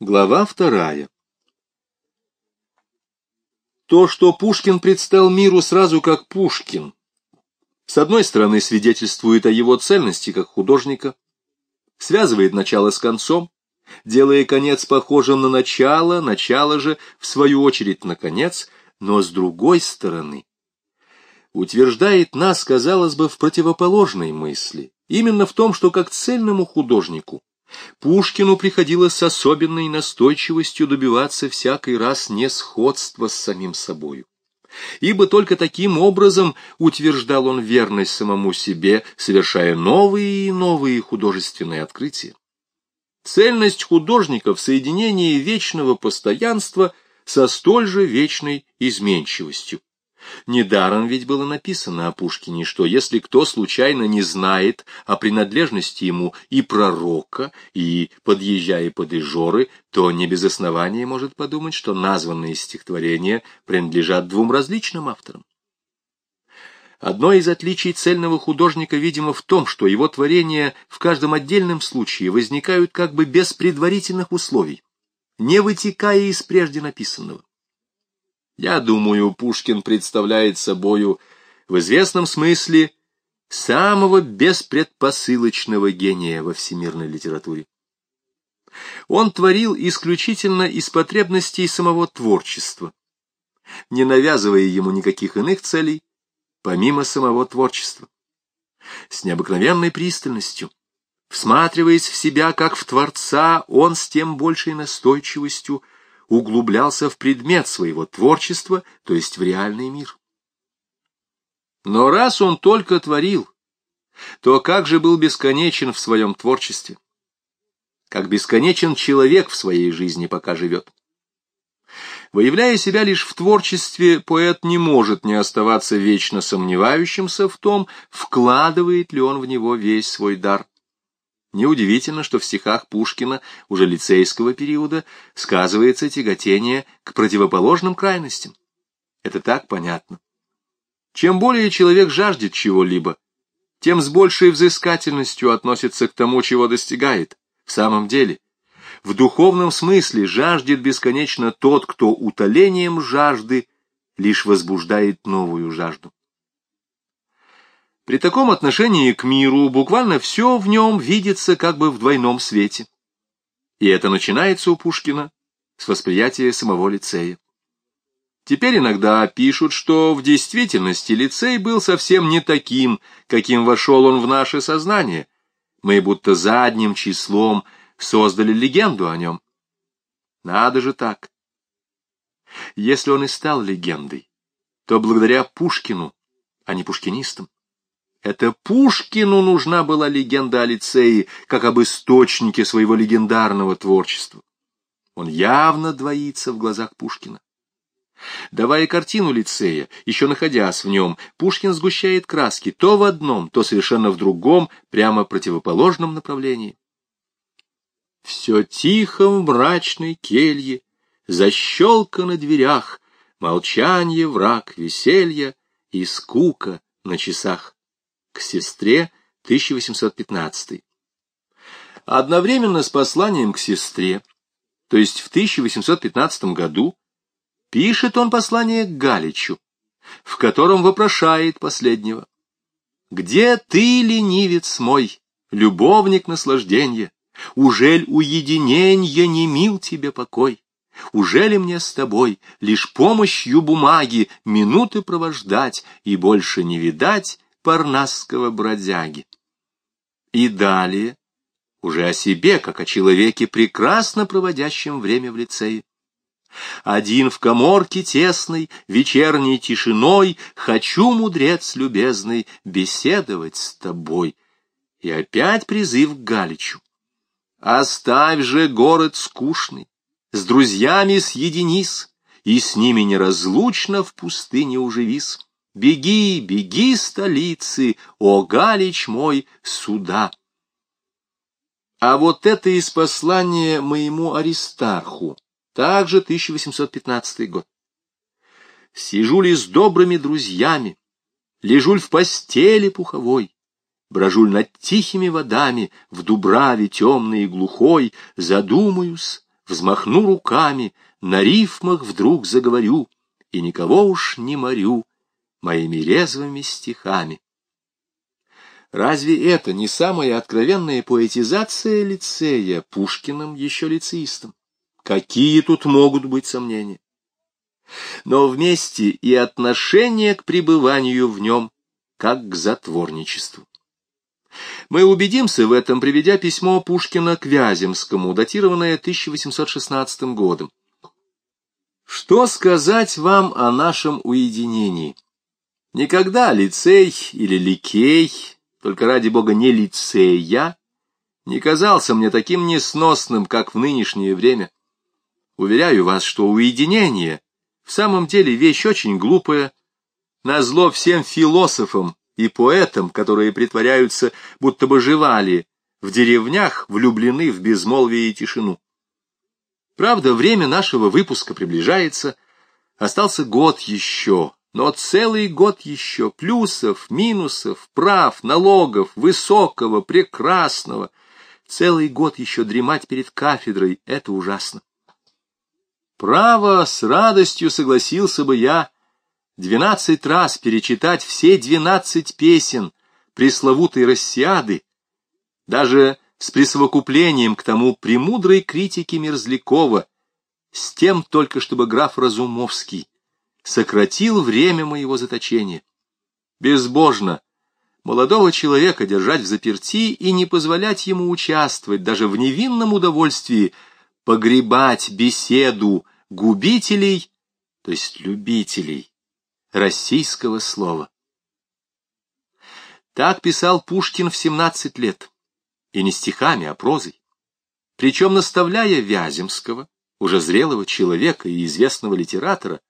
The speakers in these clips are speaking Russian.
Глава вторая. То, что Пушкин предстал миру сразу как Пушкин, с одной стороны свидетельствует о его цельности как художника, связывает начало с концом, делая конец похожим на начало, начало же, в свою очередь, на конец, но с другой стороны утверждает нас, казалось бы, в противоположной мысли, именно в том, что как цельному художнику Пушкину приходилось с особенной настойчивостью добиваться всякий раз несходства с самим собою. Ибо только таким образом утверждал он верность самому себе, совершая новые и новые художественные открытия. Цельность художника в соединении вечного постоянства со столь же вечной изменчивостью. Недаром ведь было написано о Пушкине, что если кто случайно не знает о принадлежности ему и пророка, и, подъезжая под Ижоры, то не без основания может подумать, что названные стихотворения принадлежат двум различным авторам. Одно из отличий цельного художника, видимо, в том, что его творения в каждом отдельном случае возникают как бы без предварительных условий, не вытекая из прежде написанного. Я думаю, Пушкин представляет собою в известном смысле самого беспредпосылочного гения во всемирной литературе. Он творил исключительно из потребностей самого творчества, не навязывая ему никаких иных целей, помимо самого творчества. С необыкновенной пристальностью, всматриваясь в себя как в Творца, он с тем большей настойчивостью углублялся в предмет своего творчества, то есть в реальный мир. Но раз он только творил, то как же был бесконечен в своем творчестве? Как бесконечен человек в своей жизни, пока живет? Выявляя себя лишь в творчестве, поэт не может не оставаться вечно сомневающимся в том, вкладывает ли он в него весь свой дар. Неудивительно, что в стихах Пушкина уже лицейского периода сказывается тяготение к противоположным крайностям. Это так понятно. Чем более человек жаждет чего-либо, тем с большей взыскательностью относится к тому, чего достигает. В самом деле, в духовном смысле жаждет бесконечно тот, кто утолением жажды лишь возбуждает новую жажду. При таком отношении к миру буквально все в нем видится как бы в двойном свете. И это начинается у Пушкина с восприятия самого лицея. Теперь иногда пишут, что в действительности лицей был совсем не таким, каким вошел он в наше сознание. Мы будто задним числом создали легенду о нем. Надо же так. Если он и стал легендой, то благодаря Пушкину, а не пушкинистам. Это Пушкину нужна была легенда о лицее, как об источнике своего легендарного творчества. Он явно двоится в глазах Пушкина. Давая картину лицея, еще находясь в нем, Пушкин сгущает краски то в одном, то совершенно в другом, прямо противоположном направлении. Все тихо в мрачной келье, защелка на дверях, молчание, враг, веселье и скука на часах к сестре 1815. Одновременно с посланием к сестре, то есть в 1815 году, пишет он послание к Галичу, в котором вопрошает последнего. «Где ты, ленивец мой, любовник наслаждения? Ужель уединенье не мил тебе покой? Ужели мне с тобой лишь помощью бумаги минуты провождать и больше не видать парнасского бродяги. И далее, уже о себе, как о человеке, прекрасно проводящем время в лицее. Один в коморке тесной, вечерней тишиной, Хочу, мудрец любезный, беседовать с тобой. И опять призыв к Галичу. Оставь же город скучный, с друзьями съединись, И с ними неразлучно в пустыне уживись. Беги, беги, столицы, о, Галич мой, сюда. А вот это из послания моему Аристарху, также 1815 год. Сижу ли с добрыми друзьями, лежуль в постели пуховой, брожуль над тихими водами, в дубраве темной и глухой, задумаюсь, взмахну руками, на рифмах вдруг заговорю, и никого уж не морю моими резвыми стихами. Разве это не самая откровенная поэтизация лицея Пушкиным еще лицеистом? Какие тут могут быть сомнения? Но вместе и отношение к пребыванию в нем, как к затворничеству. Мы убедимся в этом, приведя письмо Пушкина к Вяземскому, датированное 1816 годом. Что сказать вам о нашем уединении? Никогда лицей или ликей, только ради бога не лицея, не казался мне таким несносным, как в нынешнее время. Уверяю вас, что уединение в самом деле вещь очень глупая, назло всем философам и поэтам, которые притворяются, будто бы живали, в деревнях влюблены в безмолвие и тишину. Правда, время нашего выпуска приближается, остался год еще, но целый год еще плюсов, минусов, прав, налогов, высокого, прекрасного. Целый год еще дремать перед кафедрой — это ужасно. Право, с радостью согласился бы я двенадцать раз перечитать все двенадцать песен пресловутой Россиады, даже с присовокуплением к тому премудрой критики Мерзлякова, с тем только, чтобы граф Разумовский сократил время моего заточения. Безбожно молодого человека держать в заперти и не позволять ему участвовать даже в невинном удовольствии погребать беседу губителей, то есть любителей российского слова. Так писал Пушкин в 17 лет, и не стихами, а прозой. Причем наставляя Вяземского, уже зрелого человека и известного литератора,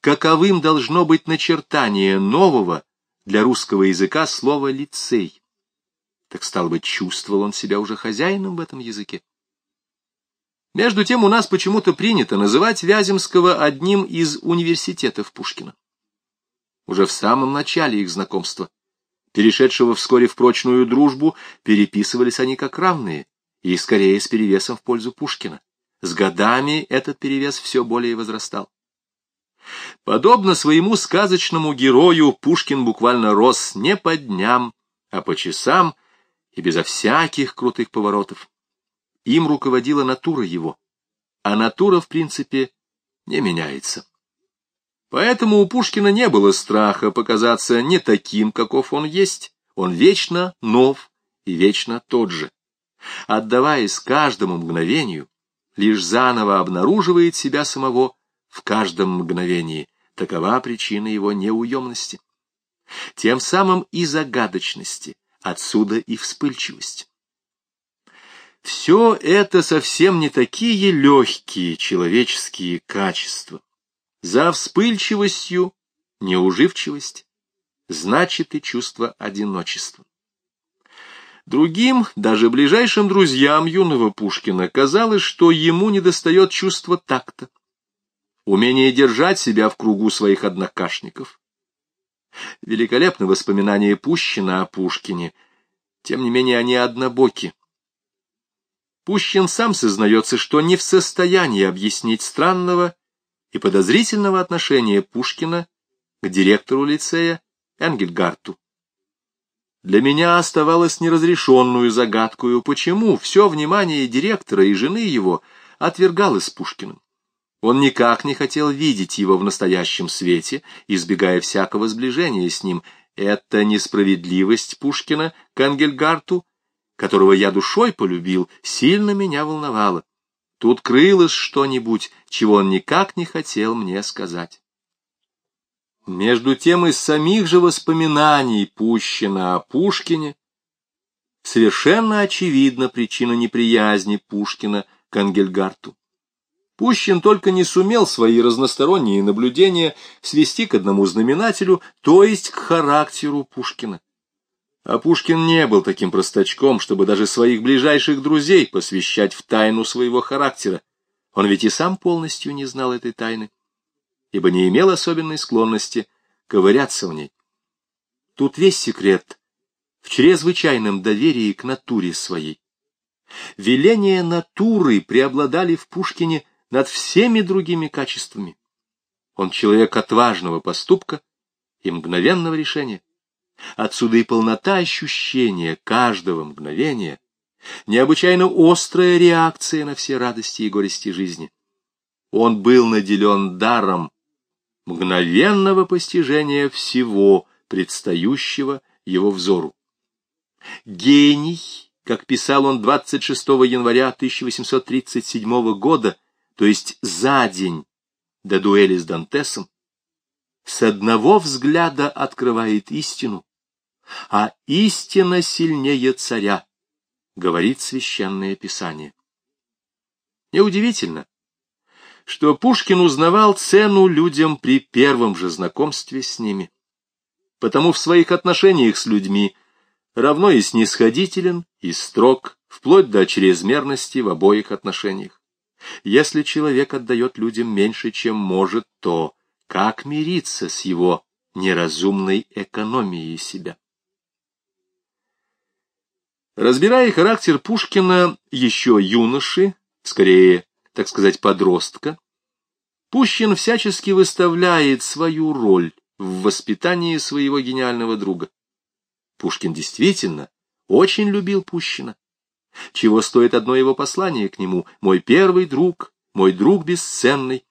каковым должно быть начертание нового для русского языка слова «лицей». Так, стало быть, чувствовал он себя уже хозяином в этом языке. Между тем у нас почему-то принято называть Вяземского одним из университетов Пушкина. Уже в самом начале их знакомства, перешедшего вскоре в прочную дружбу, переписывались они как равные, и скорее с перевесом в пользу Пушкина. С годами этот перевес все более возрастал. Подобно своему сказочному герою, Пушкин буквально рос не по дням, а по часам и безо всяких крутых поворотов. Им руководила натура его, а натура, в принципе, не меняется. Поэтому у Пушкина не было страха показаться не таким, каков он есть. Он вечно нов и вечно тот же. Отдаваясь каждому мгновению, лишь заново обнаруживает себя самого в каждом мгновении. Такова причина его неуемности. Тем самым и загадочности, отсюда и вспыльчивость. Все это совсем не такие легкие человеческие качества. За вспыльчивостью неуживчивость, значит и чувство одиночества. Другим, даже ближайшим друзьям юного Пушкина, казалось, что ему недостает чувства такта, умение держать себя в кругу своих однокашников. Великолепны воспоминания Пущина о Пушкине, тем не менее они однобоки. Пущин сам сознается, что не в состоянии объяснить странного и подозрительного отношения Пушкина к директору лицея Энгельгарту. Для меня оставалось неразрешенную загадкою, почему все внимание директора и жены его отвергалось Пушкиным. Он никак не хотел видеть его в настоящем свете, избегая всякого сближения с ним. Эта несправедливость Пушкина к Энгельгарту, которого я душой полюбил, сильно меня волновала. Тут крылось что-нибудь, чего он никак не хотел мне сказать. Между тем из самих же воспоминаний Пущина о Пушкине совершенно очевидна причина неприязни Пушкина к Ангельгарту. Пущин только не сумел свои разносторонние наблюдения свести к одному знаменателю, то есть к характеру Пушкина. А Пушкин не был таким простачком, чтобы даже своих ближайших друзей посвящать в тайну своего характера. Он ведь и сам полностью не знал этой тайны, ибо не имел особенной склонности ковыряться в ней. Тут весь секрет в чрезвычайном доверии к натуре своей. Веления натуры преобладали в Пушкине над всеми другими качествами. Он человек отважного поступка и мгновенного решения. Отсюда и полнота ощущения каждого мгновения, необычайно острая реакция на все радости и горести жизни. Он был наделен даром мгновенного постижения всего, предстающего его взору. Гений, как писал он 26 января 1837 года, то есть за день до дуэли с Дантесом, с одного взгляда открывает истину, а истина сильнее царя, говорит священное писание. Неудивительно, что Пушкин узнавал цену людям при первом же знакомстве с ними. Потому в своих отношениях с людьми равно и снисходителен, и строг, вплоть до чрезмерности в обоих отношениях. Если человек отдает людям меньше, чем может, то как мириться с его неразумной экономией себя? Разбирая характер Пушкина еще юноши, скорее, так сказать, подростка, Пущин всячески выставляет свою роль в воспитании своего гениального друга. Пушкин действительно очень любил Пущина. Чего стоит одно его послание к нему «Мой первый друг, мой друг бесценный».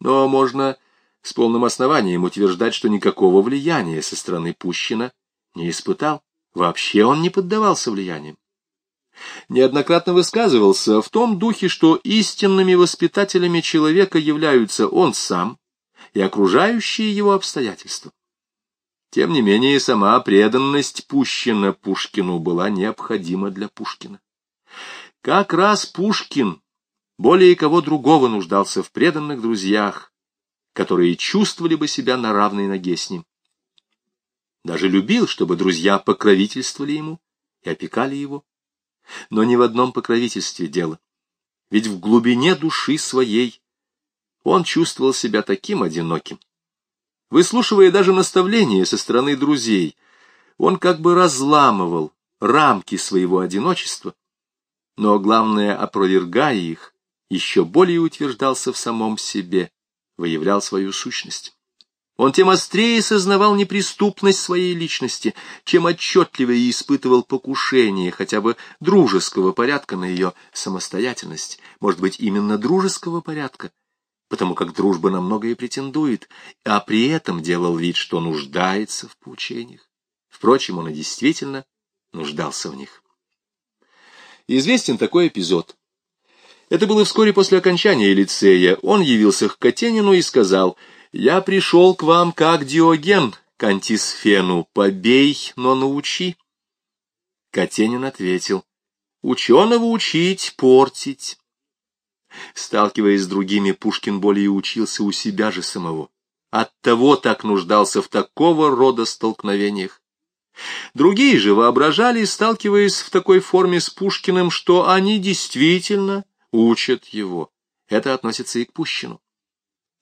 Но можно с полным основанием утверждать, что никакого влияния со стороны Пущина не испытал. Вообще он не поддавался влияниям. Неоднократно высказывался в том духе, что истинными воспитателями человека являются он сам и окружающие его обстоятельства. Тем не менее, сама преданность Пущина Пушкину была необходима для Пушкина. Как раз Пушкин более кого другого нуждался в преданных друзьях, которые чувствовали бы себя на равной ноге с ним даже любил, чтобы друзья покровительствовали ему и опекали его. Но ни в одном покровительстве дело. Ведь в глубине души своей он чувствовал себя таким одиноким. Выслушивая даже наставления со стороны друзей, он как бы разламывал рамки своего одиночества, но, главное, опровергая их, еще более утверждался в самом себе, выявлял свою сущность. Он тем острее сознавал неприступность своей личности, чем отчетливее испытывал покушение хотя бы дружеского порядка на ее самостоятельность, может быть, именно дружеского порядка, потому как дружба на многое претендует, а при этом делал вид, что нуждается в поучениях. Впрочем, он и действительно нуждался в них. Известен такой эпизод. Это было вскоре после окончания лицея. Он явился к Катенину и сказал — я пришел к вам как Диоген к антисфену, побей, но научи. Катенин ответил, ученого учить, портить. Сталкиваясь с другими, Пушкин более учился у себя же самого. Оттого так нуждался в такого рода столкновениях. Другие же воображали, сталкиваясь в такой форме с Пушкиным, что они действительно учат его. Это относится и к Пущину.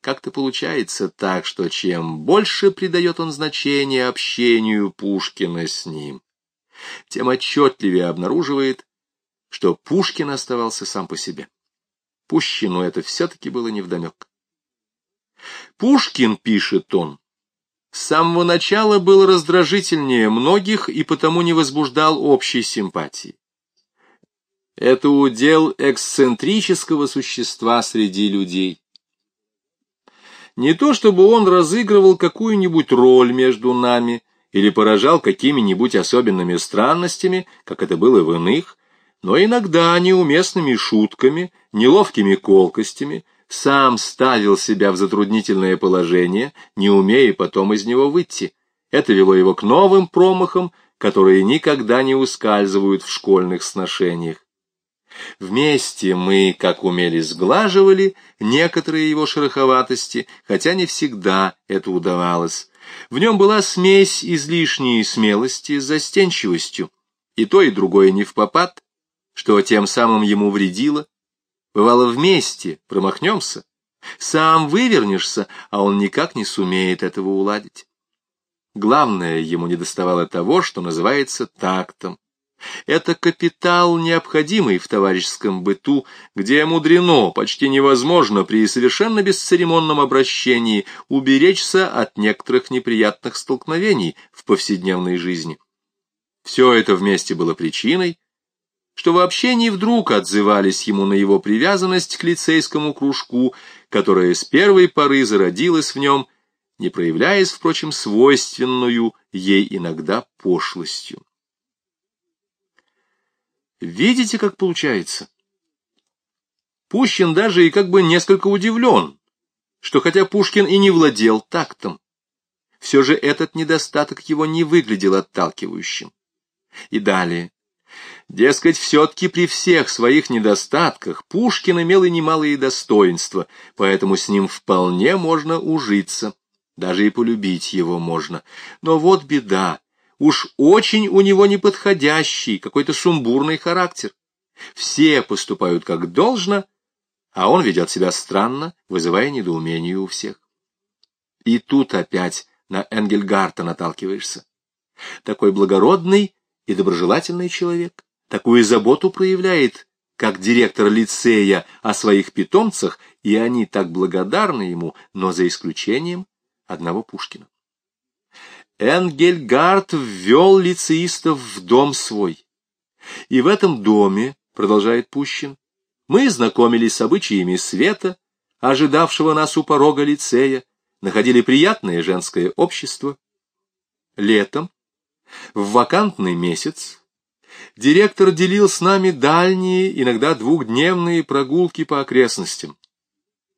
Как-то получается так, что чем больше придает он значение общению Пушкина с ним, тем отчетливее обнаруживает, что Пушкин оставался сам по себе. Пущину это все-таки было невдомек. Пушкин, пишет он, с самого начала был раздражительнее многих и потому не возбуждал общей симпатии. Это удел эксцентрического существа среди людей. Не то чтобы он разыгрывал какую-нибудь роль между нами или поражал какими-нибудь особенными странностями, как это было в иных, но иногда неуместными шутками, неловкими колкостями, сам ставил себя в затруднительное положение, не умея потом из него выйти. Это вело его к новым промахам, которые никогда не ускальзывают в школьных сношениях. Вместе мы, как умели, сглаживали некоторые его шероховатости, хотя не всегда это удавалось. В нем была смесь излишней смелости с застенчивостью, и то, и другое не в попад, что тем самым ему вредило. Бывало вместе, промахнемся, сам вывернешься, а он никак не сумеет этого уладить. Главное, ему недоставало того, что называется тактом. Это капитал, необходимый в товарищеском быту, где мудрено, почти невозможно при совершенно бесцеремонном обращении уберечься от некоторых неприятных столкновений в повседневной жизни. Все это вместе было причиной, что вообще не вдруг отзывались ему на его привязанность к лицейскому кружку, которая с первой поры зародилась в нем, не проявляясь, впрочем, свойственную ей иногда пошлостью. Видите, как получается? Пущин даже и как бы несколько удивлен, что хотя Пушкин и не владел тактом, все же этот недостаток его не выглядел отталкивающим. И далее. Дескать, все-таки при всех своих недостатках Пушкин имел и немалые достоинства, поэтому с ним вполне можно ужиться, даже и полюбить его можно. Но вот беда, уж очень у него неподходящий, какой-то сумбурный характер. Все поступают как должно, а он ведет себя странно, вызывая недоумение у всех. И тут опять на Энгельгарта наталкиваешься. Такой благородный и доброжелательный человек, такую заботу проявляет, как директор лицея о своих питомцах, и они так благодарны ему, но за исключением одного Пушкина. Энгельгард ввел лицеистов в дом свой. И в этом доме, продолжает Пущин, мы знакомились с обычаями света, ожидавшего нас у порога лицея, находили приятное женское общество. Летом, в вакантный месяц, директор делил с нами дальние, иногда двухдневные прогулки по окрестностям.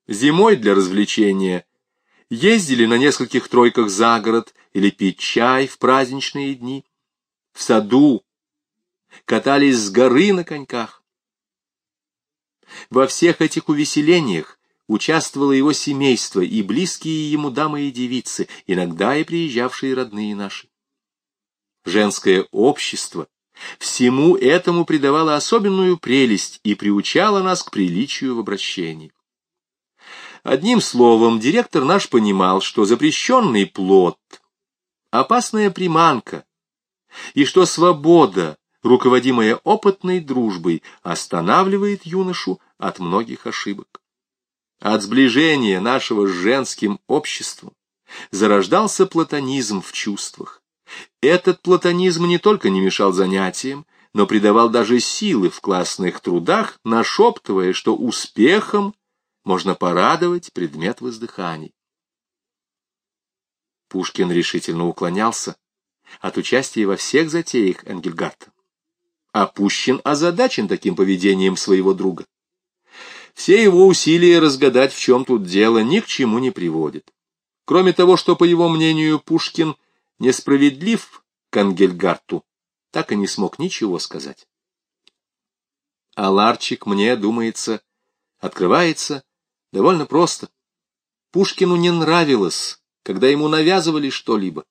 Зимой для развлечения ездили на нескольких тройках за город или пить чай в праздничные дни. В саду катались с горы на коньках. Во всех этих увеселениях участвовало его семейство и близкие ему дамы и девицы, иногда и приезжавшие родные наши. Женское общество всему этому придавало особенную прелесть и приучало нас к приличию в обращении. Одним словом, директор наш понимал, что запрещенный плод — опасная приманка, и что свобода, руководимая опытной дружбой, останавливает юношу от многих ошибок. От сближения нашего с женским обществом зарождался платонизм в чувствах. Этот платонизм не только не мешал занятиям, но придавал даже силы в классных трудах, нашептывая, что успехом можно порадовать предмет воздыханий. Пушкин решительно уклонялся от участия во всех затеях Энгельгарта. Пущин озадачен таким поведением своего друга. Все его усилия разгадать, в чем тут дело, ни к чему не приводят. Кроме того, что, по его мнению, Пушкин несправедлив к Ангельгарту, так и не смог ничего сказать. А Ларчик, мне думается, открывается Довольно просто. Пушкину не нравилось, когда ему навязывали что-либо.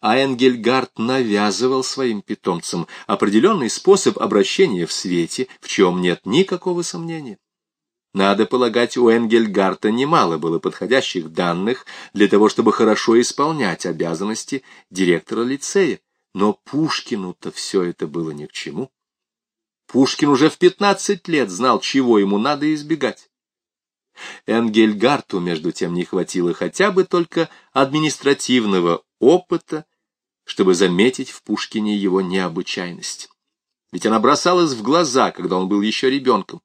А Энгельгард навязывал своим питомцам определенный способ обращения в свете, в чем нет никакого сомнения. Надо полагать, у Энгельгарта немало было подходящих данных для того, чтобы хорошо исполнять обязанности директора лицея, но Пушкину-то все это было ни к чему. Пушкин уже в пятнадцать лет знал, чего ему надо избегать. Энгельгарту, между тем, не хватило хотя бы только административного опыта, чтобы заметить в Пушкине его необычайность. Ведь она бросалась в глаза, когда он был еще ребенком.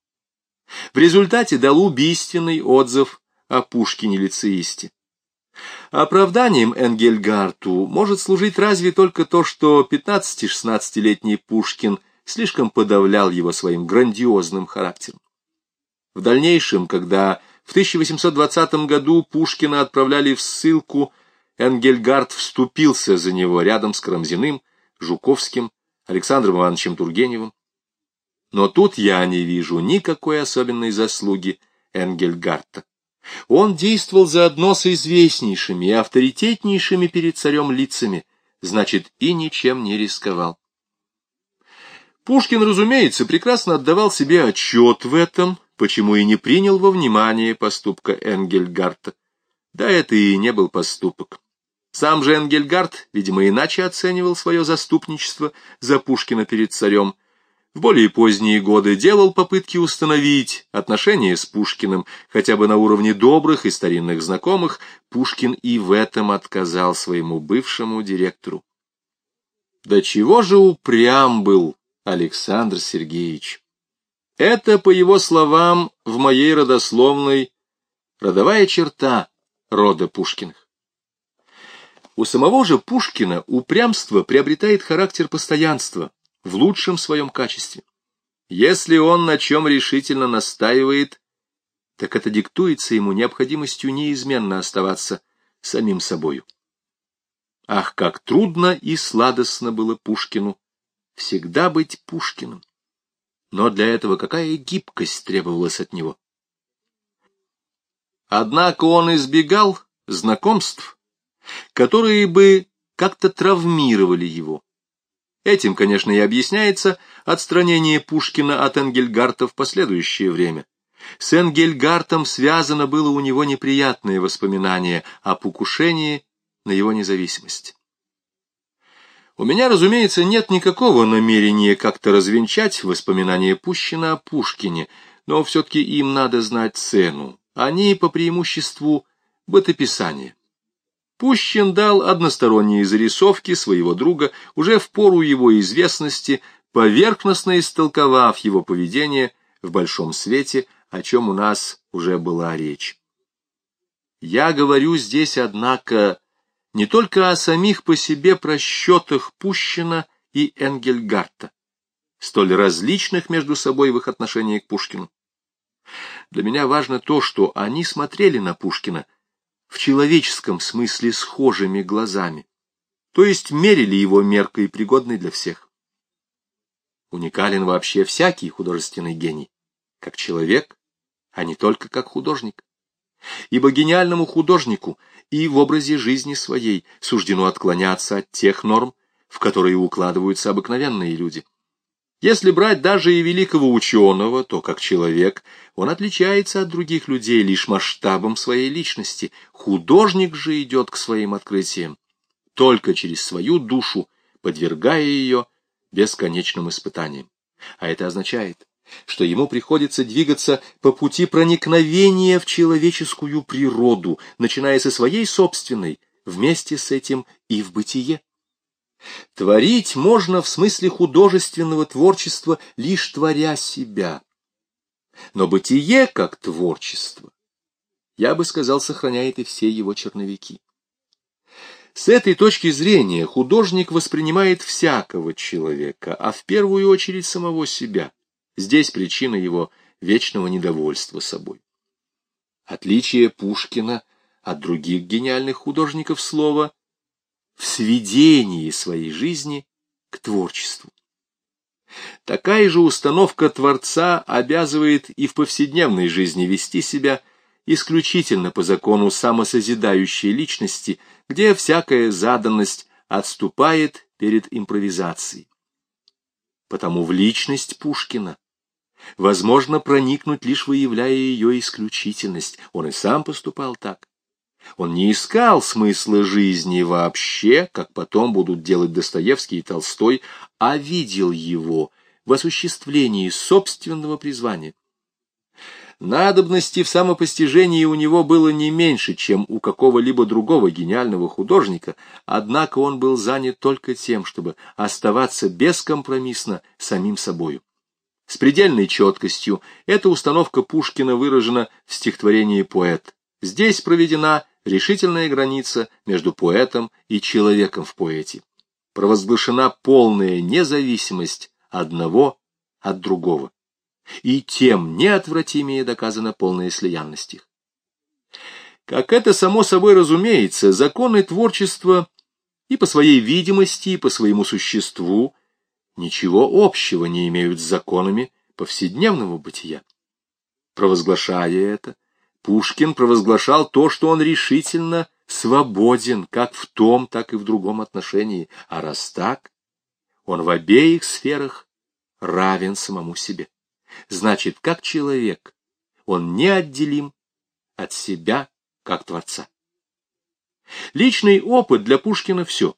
В результате дал убийственный отзыв о Пушкине-лицеисте. Оправданием Энгельгарту может служить разве только то, что 15-16-летний Пушкин слишком подавлял его своим грандиозным характером. В дальнейшем, когда в 1820 году Пушкина отправляли в ссылку, Энгельгард вступился за него рядом с Карамзиным, Жуковским, Александром Ивановичем Тургеневым. Но тут я не вижу никакой особенной заслуги Энгельгарта. Он действовал заодно с известнейшими и авторитетнейшими перед царем лицами, значит, и ничем не рисковал. Пушкин, разумеется, прекрасно отдавал себе отчет в этом, почему и не принял во внимание поступка Энгельгарта. Да это и не был поступок. Сам же Энгельгард, видимо, иначе оценивал свое заступничество за Пушкина перед царем. В более поздние годы делал попытки установить отношения с Пушкиным, хотя бы на уровне добрых и старинных знакомых, Пушкин и в этом отказал своему бывшему директору. До чего же упрям был Александр Сергеевич? Это, по его словам, в моей родословной родовая черта рода Пушкиных. У самого же Пушкина упрямство приобретает характер постоянства в лучшем своем качестве. Если он на чем решительно настаивает, так это диктуется ему необходимостью неизменно оставаться самим собою. Ах, как трудно и сладостно было Пушкину всегда быть Пушкиным. Но для этого какая гибкость требовалась от него. Однако он избегал знакомств, которые бы как-то травмировали его. Этим, конечно, и объясняется отстранение Пушкина от Энгельгарта в последующее время. С Энгельгартом связано было у него неприятное воспоминание о покушении на его независимость. У меня, разумеется, нет никакого намерения как-то развенчать воспоминания Пущина о Пушкине, но все-таки им надо знать цену. Они, по преимуществу, бытописания. Пущин дал односторонние зарисовки своего друга уже в пору его известности, поверхностно истолковав его поведение в большом свете, о чем у нас уже была речь. Я говорю здесь, однако, не только о самих по себе просчетах Пущина и Энгельгарта, столь различных между собой в их отношении к Пушкину. Для меня важно то, что они смотрели на Пушкина – в человеческом смысле схожими глазами, то есть мерили его меркой, пригодной для всех. Уникален вообще всякий художественный гений, как человек, а не только как художник. Ибо гениальному художнику и в образе жизни своей суждено отклоняться от тех норм, в которые укладываются обыкновенные люди – если брать даже и великого ученого, то как человек он отличается от других людей лишь масштабом своей личности. Художник же идет к своим открытиям только через свою душу, подвергая ее бесконечным испытаниям. А это означает, что ему приходится двигаться по пути проникновения в человеческую природу, начиная со своей собственной, вместе с этим и в бытие. Творить можно в смысле художественного творчества, лишь творя себя. Но бытие, как творчество, я бы сказал, сохраняет и все его черновики. С этой точки зрения художник воспринимает всякого человека, а в первую очередь самого себя. Здесь причина его вечного недовольства собой. Отличие Пушкина от других гениальных художников слова в сведении своей жизни к творчеству. Такая же установка Творца обязывает и в повседневной жизни вести себя исключительно по закону самосозидающей личности, где всякая заданность отступает перед импровизацией. Потому в личность Пушкина возможно проникнуть, лишь выявляя ее исключительность. Он и сам поступал так. Он не искал смысла жизни вообще, как потом будут делать Достоевский и Толстой, а видел его в осуществлении собственного призвания. Надобности в самопостижении у него было не меньше, чем у какого-либо другого гениального художника, однако он был занят только тем, чтобы оставаться бескомпромиссно самим собою. С предельной четкостью эта установка Пушкина выражена в стихотворении «Поэт». Здесь проведена решительная граница между поэтом и человеком в поэте. Провозглашена полная независимость одного от другого. И тем неотвратимее доказана полная слиянность их. Как это само собой разумеется, законы творчества и по своей видимости, и по своему существу ничего общего не имеют с законами повседневного бытия. Провозглашая это, Пушкин провозглашал то, что он решительно свободен как в том, так и в другом отношении, а раз так, он в обеих сферах равен самому себе. Значит, как человек, он неотделим от себя как Творца. Личный опыт для Пушкина все.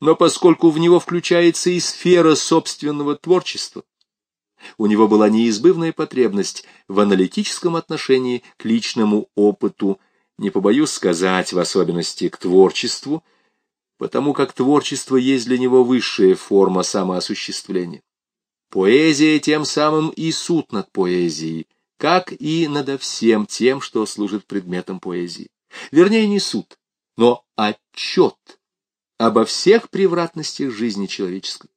Но поскольку в него включается и сфера собственного творчества, у него была неизбывная потребность в аналитическом отношении к личному опыту, не побоюсь сказать, в особенности к творчеству, потому как творчество есть для него высшая форма самоосуществления. Поэзия тем самым и суд над поэзией, как и надо всем тем, что служит предметом поэзии. Вернее, не суд, но отчет обо всех превратностях жизни человеческой.